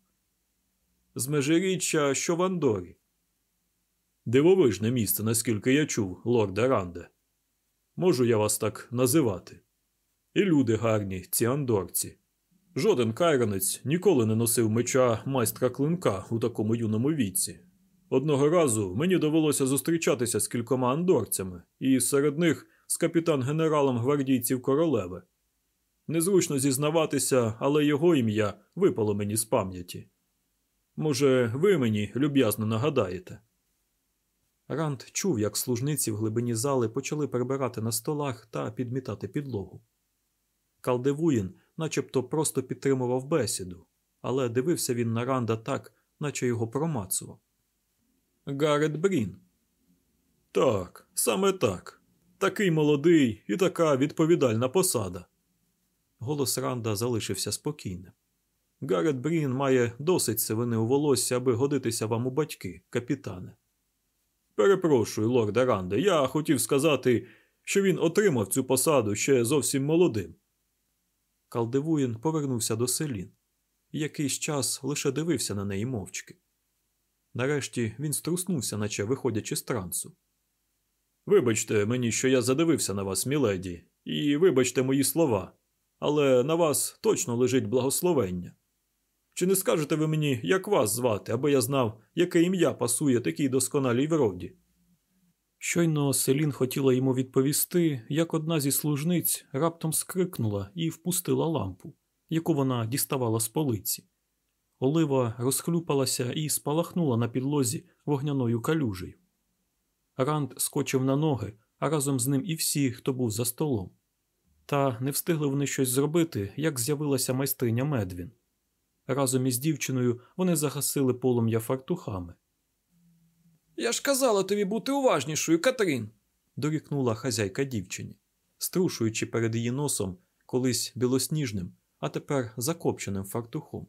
З межиріччя, що в Андорі. Дивовижне місце, наскільки я чув, лорде Ранде. Можу я вас так називати. І люди гарні, ці андорці. Жоден кайранець ніколи не носив меча майстра клинка у такому юному віці. Одного разу мені довелося зустрічатися з кількома андорцями, і серед них з капітан-генералом гвардійців королеви. Незручно зізнаватися, але його ім'я випало мені з пам'яті. Може, ви мені люб'язно нагадаєте? Ранд чув, як служниці в глибині зали почали прибирати на столах та підмітати підлогу. Калдевуїн начебто просто підтримував бесіду, але дивився він на Ранда так, наче його промацував. Гарет Брін. Так, саме так. Такий молодий і така відповідальна посада. Голос Ранда залишився спокійним. Гарет Брін має досить сивини у волосся, аби годитися вам у батьки, капітане. Перепрошую, лорде Ранде, я хотів сказати, що він отримав цю посаду ще зовсім молодим. Калдевуїн повернувся до селін. Якийсь час лише дивився на неї мовчки. Нарешті він струснувся, наче виходячи з трансу, Вибачте мені, що я задивився на вас, міледі, і вибачте мої слова, але на вас точно лежить благословення. Чи не скажете ви мені, як вас звати, аби я знав, яке ім'я пасує такій досконалій вроді? Щойно Селін хотіла йому відповісти, як одна зі служниць раптом скрикнула і впустила лампу, яку вона діставала з полиці. Олива розхлюпалася і спалахнула на підлозі вогняною калюжею. Ранд скочив на ноги, а разом з ним і всі, хто був за столом. Та не встигли вони щось зробити, як з'явилася майстриня Медвін. Разом із дівчиною вони загасили полум'я фартухами. Я ж казала тобі бути уважнішою, Катрін. дорікнула хазяйка дівчині, струшуючи перед її носом колись білосніжним, а тепер закопченим фартухом.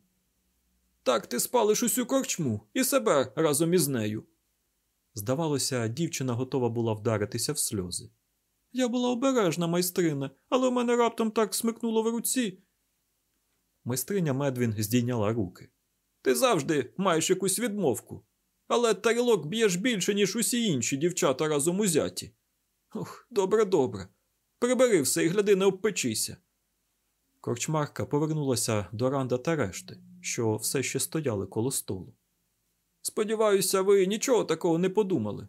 Так ти спалиш усю корчму і себе разом із нею. Здавалося, дівчина готова була вдаритися в сльози. Я була обережна, майстрина, але в мене раптом так смикнуло в руці. Майстриня Медвін здійняла руки. Ти завжди маєш якусь відмовку, але тарілок б'єш більше, ніж усі інші дівчата разом узяті. Ох, добре, добре. Прибери все і гляди, не обпечися. Корчмарка повернулася до Ранда та решти, що все ще стояли коло столу. Сподіваюся, ви нічого такого не подумали.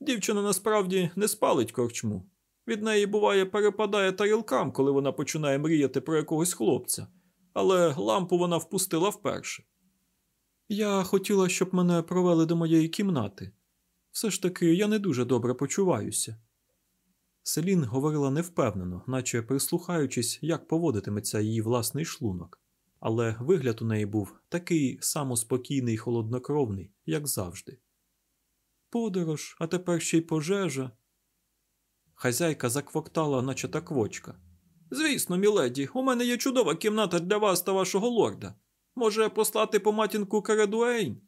Дівчина насправді не спалить корчму. Від неї, буває, перепадає тарілкам, коли вона починає мріяти про якогось хлопця, але лампу вона впустила вперше. Я хотіла, щоб мене провели до моєї кімнати. Все ж таки, я не дуже добре почуваюся. Селін говорила невпевнено, наче прислухаючись, як поводитиметься її власний шлунок, але вигляд у неї був такий самоспокійний і холоднокровний, як завжди. Подорож, а тепер ще й пожежа. Хазяйка заквоктала, наче та квочка. Звісно, міледі, у мене є чудова кімната для вас та вашого лорда. Може, послати по матінку Карадуейн?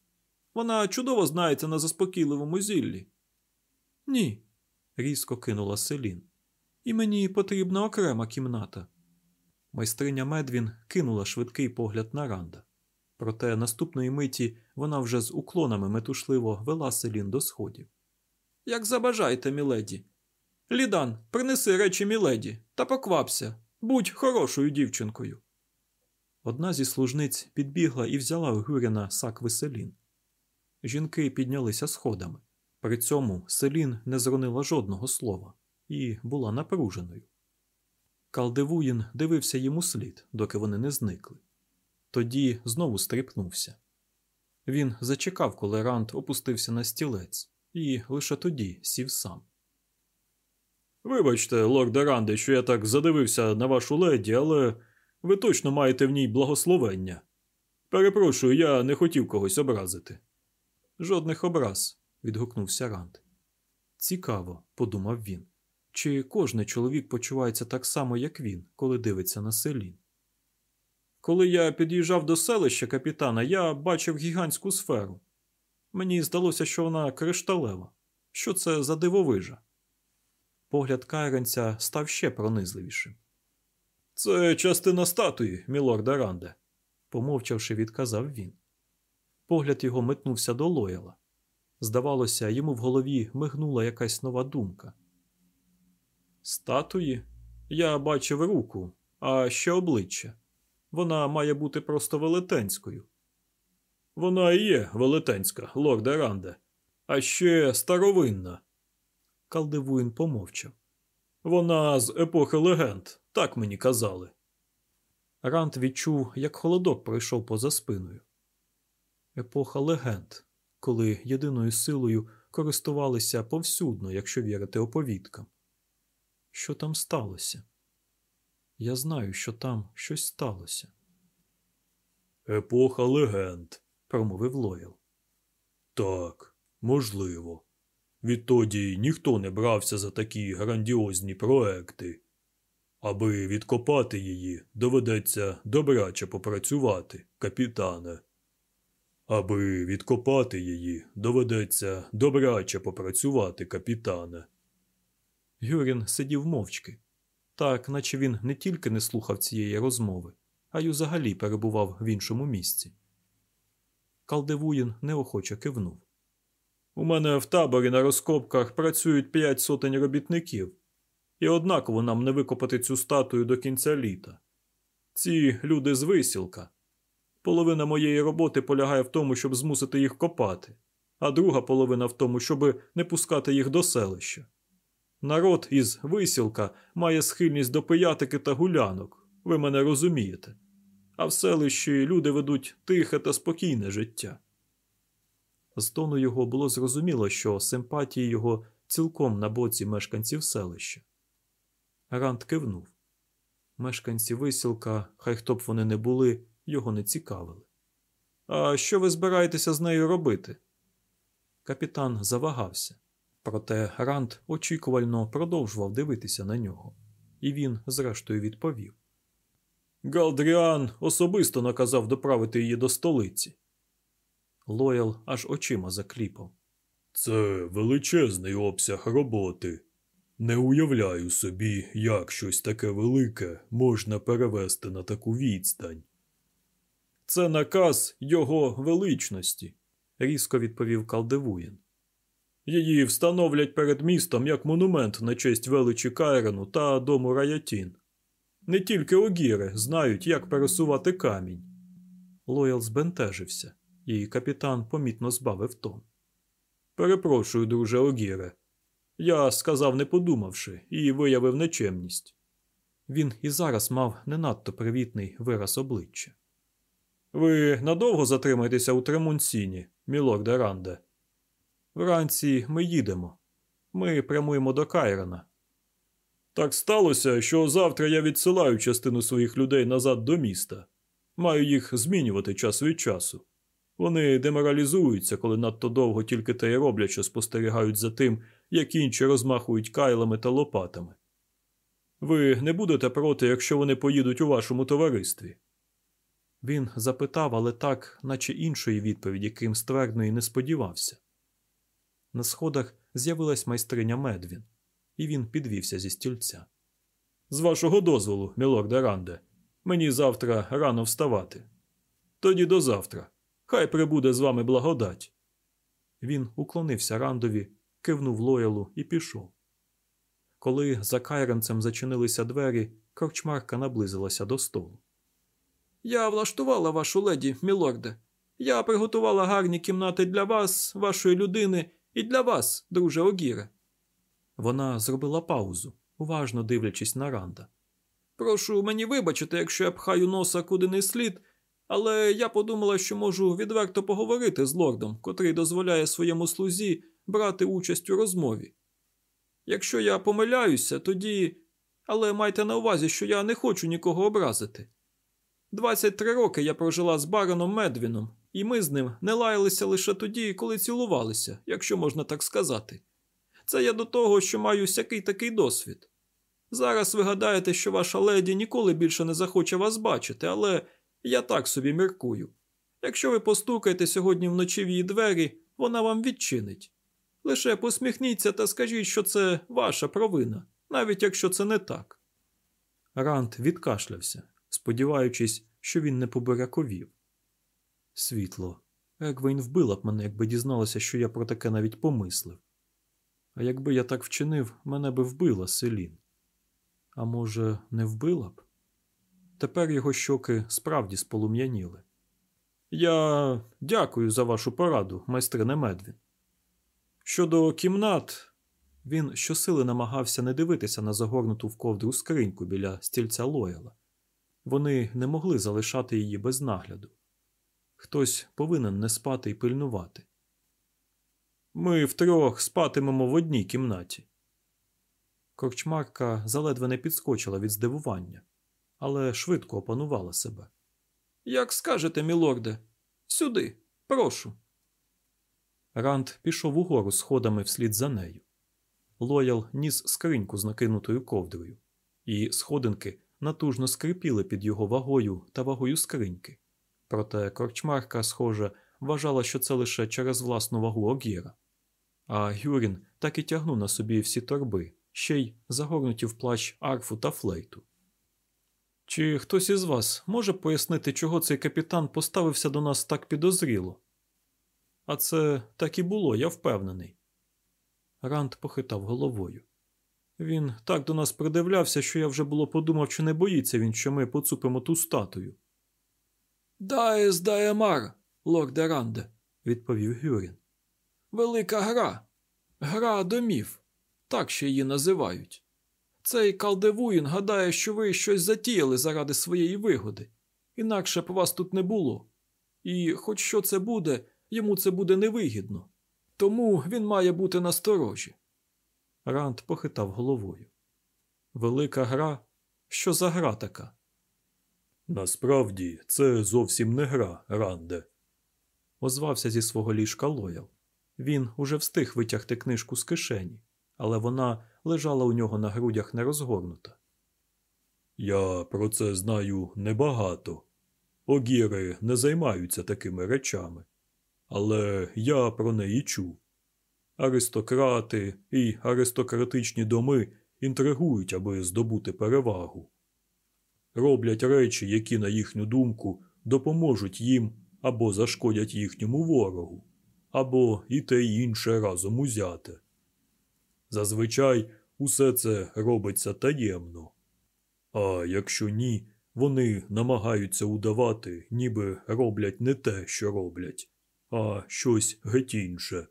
Вона чудово знається на заспокійливому зіллі. Ні, різко кинула Селін. І мені потрібна окрема кімната. Майстриня Медвін кинула швидкий погляд на Ранда. Проте наступної миті вона вже з уклонами метушливо вела Селін до сходів. Як забажайте, міледі. Лідан, принеси речі міледі та поквапся, будь хорошою дівчинкою. Одна зі служниць підбігла і взяла у Гюріна сак Селін. Жінки піднялися сходами. При цьому Селін не зронила жодного слова і була напруженою. Калдевуїн дивився йому слід, доки вони не зникли. Тоді знову стріпнувся. Він зачекав, коли Ранд опустився на стілець, і лише тоді сів сам. Вибачте, лорде Ранде, що я так задивився на вашу леді, але ви точно маєте в ній благословення. Перепрошую, я не хотів когось образити. Жодних образ, відгукнувся Ранд. Цікаво, подумав він. Чи кожний чоловік почувається так само, як він, коли дивиться на селін? Коли я під'їжджав до селища капітана, я бачив гігантську сферу. Мені здалося, що вона кришталева. Що це за дивовижа? Погляд Кайренця став ще пронизливішим. Це частина статуї, мілорда Ранде, помовчавши, відказав він. Погляд його метнувся до Лоєла. Здавалося, йому в голові мигнула якась нова думка. Статуї? Я бачив руку, а ще обличчя. Вона має бути просто велетенською. Вона і є велетенська, лорде Ранде, а ще старовинна. Калдевуїн помовчав. Вона з епохи легенд, так мені казали. Рант відчув, як холодок пройшов поза спиною. Епоха легенд, коли єдиною силою користувалися повсюдно, якщо вірити оповідкам. Що там сталося? Я знаю, що там щось сталося. Епоха легенд. промовив Лоял. Так, можливо. Відтоді ніхто не брався за такі грандіозні проекти. Аби відкопати її, доведеться добряче попрацювати, капітане. Аби відкопати її, доведеться добряче попрацювати, капітане. Гюрін сидів мовчки, так наче він не тільки не слухав цієї розмови, а й взагалі перебував в іншому місці. Калдевуїн неохоче кивнув. У мене в таборі на розкопках працюють п'ять сотень робітників, і однаково нам не викопати цю статую до кінця літа. Ці люди з висілка. Половина моєї роботи полягає в тому, щоб змусити їх копати, а друга половина в тому, щоб не пускати їх до селища. Народ із висілка має схильність до пиятики та гулянок, ви мене розумієте. А в селищі люди ведуть тихе та спокійне життя. З тону його було зрозуміло, що симпатії його цілком на боці мешканців селища. Ранд кивнув. Мешканці висілка, хай хто б вони не були, його не цікавили. А що ви збираєтеся з нею робити? Капітан завагався, проте Ранд очікувально продовжував дивитися на нього, і він, зрештою, відповів. Галдріан особисто наказав доправити її до столиці. Лоял аж очима закліпав. Це величезний обсяг роботи. Не уявляю собі, як щось таке велике можна перевести на таку відстань. Це наказ його величності, різко відповів Калдевуєн. Її встановлять перед містом як монумент на честь величі Кайрену та дому Раятін. Не тільки огіри знають, як пересувати камінь. Лоял збентежився, і капітан помітно збавив тон. Перепрошую, друже Огіре. Я сказав, не подумавши, і виявив нечемність. Він і зараз мав не надто привітний вираз обличчя. Ви надовго затримаєтеся у Тремунсіні, мілорде Ранде? Вранці ми їдемо. Ми прямуємо до Кайрена. Так сталося, що завтра я відсилаю частину своїх людей назад до міста. Маю їх змінювати час від часу. Вони деморалізуються, коли надто довго тільки те й роблять, що спостерігають за тим, як інші розмахують кайлами та лопатами. Ви не будете проти, якщо вони поїдуть у вашому товаристві? Він запитав, але так, наче іншої відповіді, ким ствердної не сподівався. На сходах з'явилась майстриня Медвін, і він підвівся зі стільця. З вашого дозволу, мілорде Ранде, мені завтра рано вставати. Тоді до завтра. Хай прибуде з вами благодать. Він уклонився Рандові, кивнув лоялу і пішов. Коли за кайранцем зачинилися двері, корчмарка наблизилася до столу. Я влаштувала вашу леді, мілорде. Я приготувала гарні кімнати для вас, вашої людини, і для вас, друже Огіре. Вона зробила паузу, уважно дивлячись на Ранда. Прошу мені вибачити, якщо я пхаю носа куди не слід, але я подумала, що можу відверто поговорити з лордом, котрий дозволяє своєму слузі брати участь у розмові. Якщо я помиляюся, тоді. Але майте на увазі, що я не хочу нікого образити. 23 роки я прожила з бароном Медвіном, і ми з ним не лаялися лише тоді, коли цілувалися, якщо можна так сказати. Це я до того, що маю сякий такий досвід. Зараз ви гадаєте, що ваша леді ніколи більше не захоче вас бачити, але я так собі міркую. Якщо ви постукаєте сьогодні вночі в її двері, вона вам відчинить. Лише посміхніться та скажіть, що це ваша провина, навіть якщо це не так. Рант відкашлявся, сподіваючись, що він не побиряковів. Світло. Егвейн вбила б мене, якби дізналася, що я про таке навіть помислив. А якби я так вчинив, мене би вбила Селін. А може, не вбила б? Тепер його щоки справді сполум'яніли. Я дякую за вашу пораду, майстрине Медвін. Щодо кімнат, він щосили намагався не дивитися на загорнуту в ковдру скриньку біля стільця Лояла. Вони не могли залишати її без нагляду. Хтось повинен не спати і пильнувати. Ми втрьох спатимемо в одній кімнаті. Корчмарка заледве не підскочила від здивування, але швидко опанувала себе. Як скажете, мілорде, сюди, прошу. Ранд пішов угору сходами вслід за нею. Лоял ніс скриньку з накинутою ковдрою, і сходинки натужно скрипіли під його вагою та вагою скриньки. Проте корчмарка, схоже, вважала, що це лише через власну вагу огіра. А Гюрін так і тягнув на собі всі торби, ще й загорнуті в плащ арфу та флейту. Чи хтось із вас може пояснити, чого цей капітан поставився до нас так підозріло? А це так і було, я впевнений. Ранд похитав головою. Він так до нас придивлявся, що я вже було подумав, чи не боїться він, що ми поцупимо ту статую. Даєс Даємар, лорде Ранде, відповів Гюрін. Велика гра. Гра домів. Так ще її називають. Цей Калдевуїн гадає, що ви щось затіяли заради своєї вигоди, інакше б вас тут не було. І хоч що це буде, йому це буде невигідно. Тому він має бути насторожі. Ранд похитав головою. Велика гра? Що за гра така? Насправді, це зовсім не гра, Ранде. Озвався зі свого ліжка Лоял. Він уже встиг витягти книжку з кишені, але вона лежала у нього на грудях нерозгорнута. Я про це знаю небагато. Огіри не займаються такими речами. Але я про неї чув. Аристократи і аристократичні доми інтригують, аби здобути перевагу. Роблять речі, які, на їхню думку, допоможуть їм або зашкодять їхньому ворогу, або і те інше разом узяте. Зазвичай усе це робиться таємно. А якщо ні, вони намагаються удавати, ніби роблять не те, що роблять, а щось геть інше.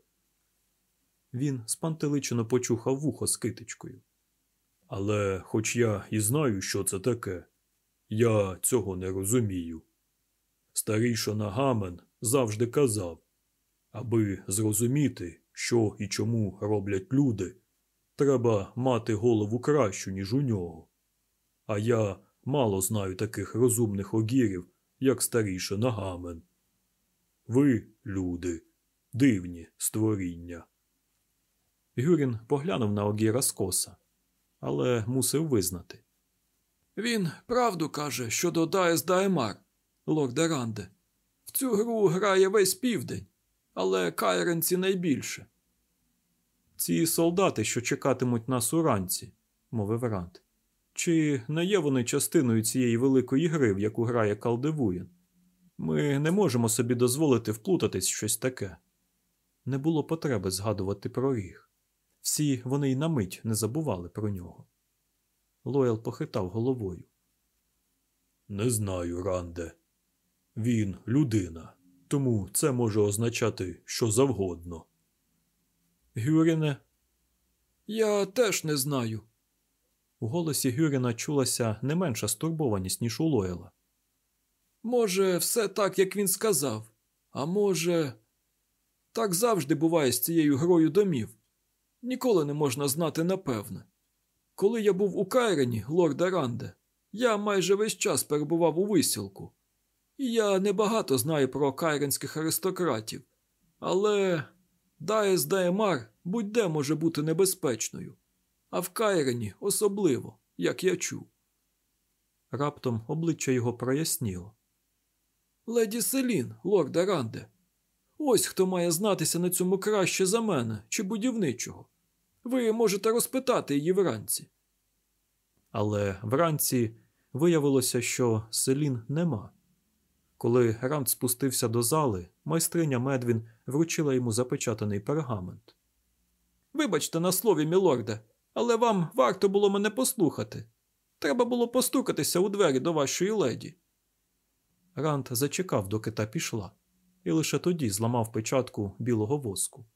Він спантеличено почухав вухо з китичкою. Але, хоч я і знаю, що це таке, я цього не розумію. Старійшина Гамен завжди казав, аби зрозуміти, що і чому роблять люди, треба мати голову кращу, ніж у нього. А я мало знаю таких розумних огірів, як старішина Гамен. Ви, люди, дивні створіння. Гюрін поглянув на Огіра скоса, але мусив визнати. Він правду каже щодо Даес Даемар, лорде Ранде. В цю гру грає весь південь, але кайренці найбільше. Ці солдати, що чекатимуть нас уранці, мовив Ранд. Чи не є вони частиною цієї великої гри, в яку грає Калдевуєн? Ми не можемо собі дозволити вплутатись щось таке. Не було потреби згадувати про ріг. Всі вони й на мить не забували про нього. Лоял похитав головою. Не знаю, Ранде. Він людина, тому це може означати що завгодно. Гюріне. Я теж не знаю. У голосі Гюріна чулася не менша стурбованість, ніж у Лояла. Може, все так, як він сказав, а може, так завжди буває з цією грою домів. Ніколи не можна знати напевне. Коли я був у Кайрені, лорда Ранде, я майже весь час перебував у висілку. І я небагато знаю про кайренських аристократів, але Даєс Даємар будь-де може бути небезпечною, а в Кайрені особливо, як я чув. Раптом обличчя його проясніло. Леді Селін, лорда Ранде, ось хто має знатися на цьому краще за мене чи будівничого. Ви можете розпитати її вранці. Але вранці виявилося, що селін нема. Коли Ранд спустився до зали, майстриня Медвін вручила йому запечатаний пергамент. Вибачте на слові, мілорде, але вам варто було мене послухати. Треба було постукатися у двері до вашої леді. Ранд зачекав, доки та пішла, і лише тоді зламав печатку білого воску.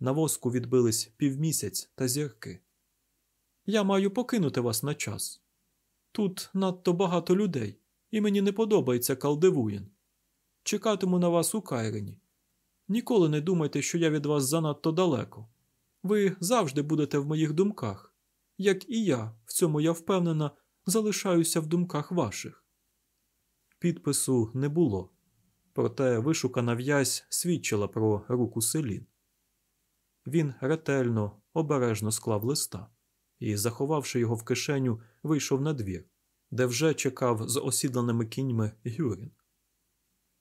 На воску відбились півмісяць та зірки. Я маю покинути вас на час. Тут надто багато людей, і мені не подобається Калдевуєн. Чекатиму на вас у Кайрені. Ніколи не думайте, що я від вас занадто далеко. Ви завжди будете в моїх думках, як і я, в цьому я впевнена, залишаюся в думках ваших. Підпису не було, проте вишукана в'язь свідчила про руку селін. Він ретельно, обережно склав листа і, заховавши його в кишеню, вийшов на двір, де вже чекав з осідланими кіньми Гюрін.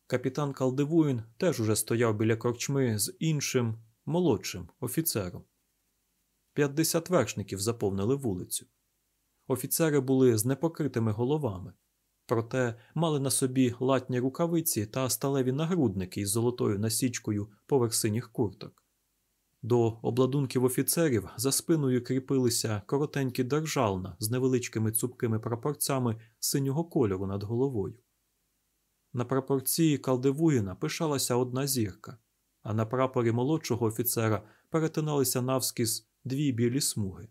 Капітан Калдевуїн теж уже стояв біля корчми з іншим, молодшим офіцером. П'ятдесят вершників заповнили вулицю. Офіцери були з непокритими головами. Проте мали на собі латні рукавиці та сталеві нагрудники із золотою насічкою поверх синіх курток. До обладунків офіцерів за спиною кріпилися коротенькі держална з невеличкими цупкими прапорцями синього кольору над головою. На прапорці Калдивуїна пишалася одна зірка, а на прапорі молодшого офіцера перетиналися навскіз дві білі смуги.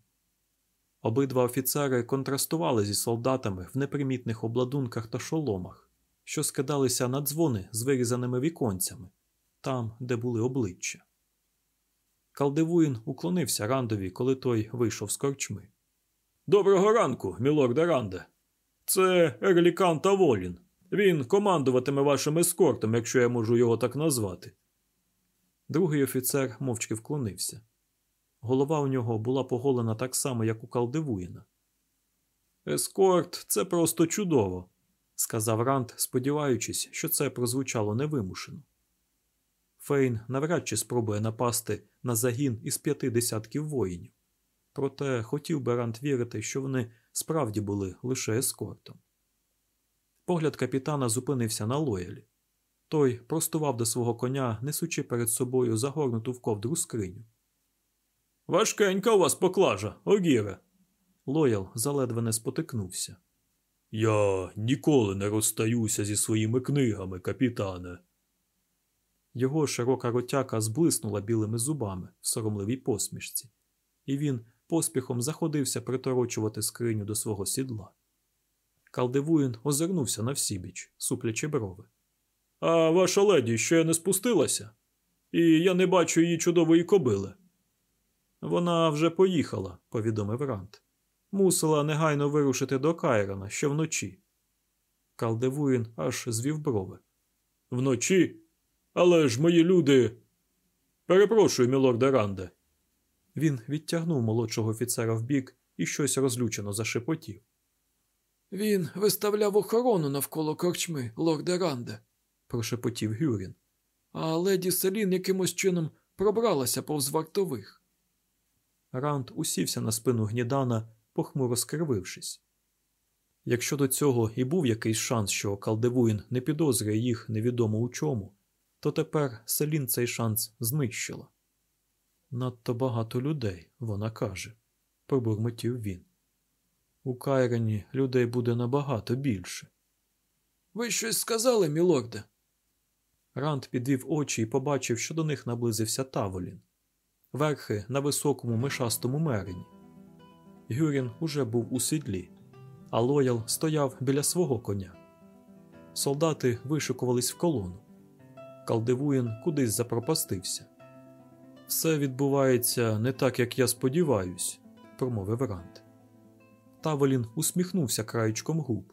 Обидва офіцери контрастували зі солдатами в непримітних обладунках та шоломах, що скидалися на дзвони з вирізаними віконцями, там, де були обличчя. Калдивуїн уклонився Рандові, коли той вийшов з корчми. Доброго ранку, мілорде Ранде. Це Ерлікан Таволін. Він командуватиме вашим ескортом, якщо я можу його так назвати. Другий офіцер мовчки вклонився. Голова у нього була поголена так само, як у Калдивуїна. Ескорт це просто чудово, сказав Ранд, сподіваючись, що це прозвучало невимушено. Фейн навряд чи спробує напасти на загін із п'яти десятків воїнів. Проте хотів би Ранд вірити, що вони справді були лише ескортом. Погляд капітана зупинився на лоялі. Той простував до свого коня, несучи перед собою загорнуту в ковдру скриню. Важкенька у вас поклажа, огіре. Лоял заледве не спотикнувся. Я ніколи не розстаюся зі своїми книгами, капітане. Його широка ротяка зблиснула білими зубами в соромливій посмішці, і він поспіхом заходився приторочувати скриню до свого сідла. Калдивуїн озирнувся на всібіч, суплячи брови. А ваша леді ще не спустилася, і я не бачу її чудової кобили. Вона вже поїхала, повідомив Рант. Мусила негайно вирушити до Кайрона ще вночі. Калдивуїн аж звів брови. Вночі? Але ж мої люди. Перепрошую, мілорде Ранде. Він відтягнув молодшого офіцера вбік і щось розлючено зашепотів. Він виставляв охорону навколо корчми, лорде Ранде, прошепотів Гюрін. а леді Селін якимось чином пробралася повз вартових. Ранд усівся на спину гнідана, похмуро скривившись. Якщо до цього і був якийсь шанс, що Калдевуїн не підозрює їх невідомо у чому, то тепер Селін цей шанс знищила. Надто багато людей, вона каже, пробурмотів він. У Кайрені людей буде набагато більше. Ви щось сказали, мілорде? Ранд підвів очі і побачив, що до них наблизився Таволін. Верхи на високому мишастому мерені. Гюрін уже був у сідлі, а Лоял стояв біля свого коня. Солдати вишикувались в колону. Калдивуїн кудись запропастився. Все відбувається не так, як я сподіваюсь, промовив Ранд. Таволін усміхнувся краєчком губ,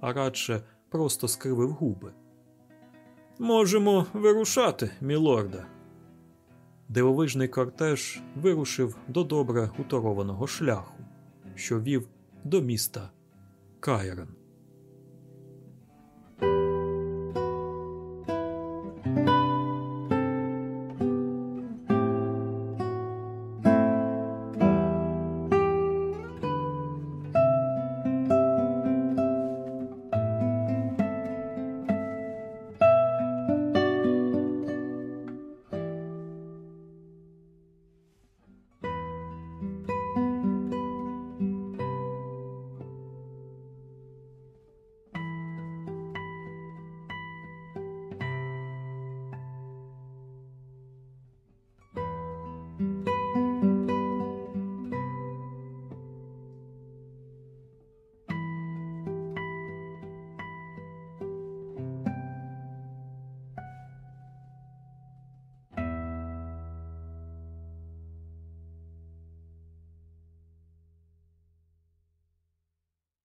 а радше просто скривив губи. Можемо вирушати, мілорда. Дивовижний кортеж вирушив до добре уторованого шляху, що вів до міста Кайрен.